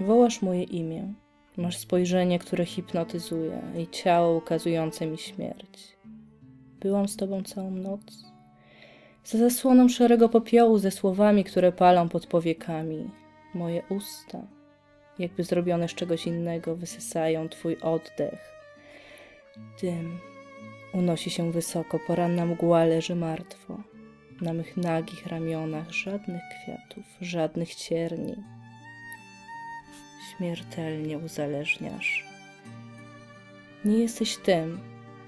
Wołasz moje imię. Masz spojrzenie, które hipnotyzuje i ciało ukazujące mi śmierć. Byłam z tobą całą noc. Za zasłoną szarego popiołu ze słowami, które palą pod powiekami. Moje usta, jakby zrobione z czegoś innego, wysysają twój oddech. Dym unosi się wysoko, poranna mgła leży martwo. Na mych nagich ramionach żadnych kwiatów, żadnych cierni. Śmiertelnie uzależniasz. Nie jesteś tym,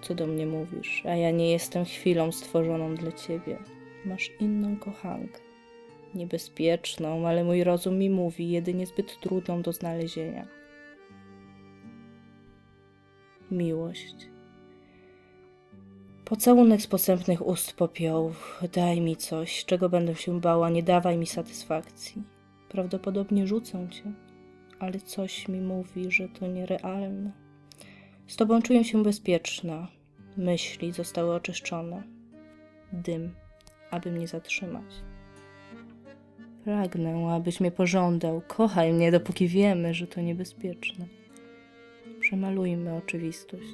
co do mnie mówisz, a ja nie jestem chwilą stworzoną dla ciebie. Masz inną kochankę. Niebezpieczną, ale mój rozum mi mówi, jedynie zbyt trudną do znalezienia. Miłość. Pocałunek z posępnych ust popiołów. Daj mi coś, czego będę się bała, nie dawaj mi satysfakcji. Prawdopodobnie rzucę cię, ale coś mi mówi, że to nierealne. Z tobą czuję się bezpieczna. Myśli zostały oczyszczone. Dym, aby mnie zatrzymać. Pragnę, abyś mnie pożądał. Kochaj mnie, dopóki wiemy, że to niebezpieczne. Przemalujmy oczywistość.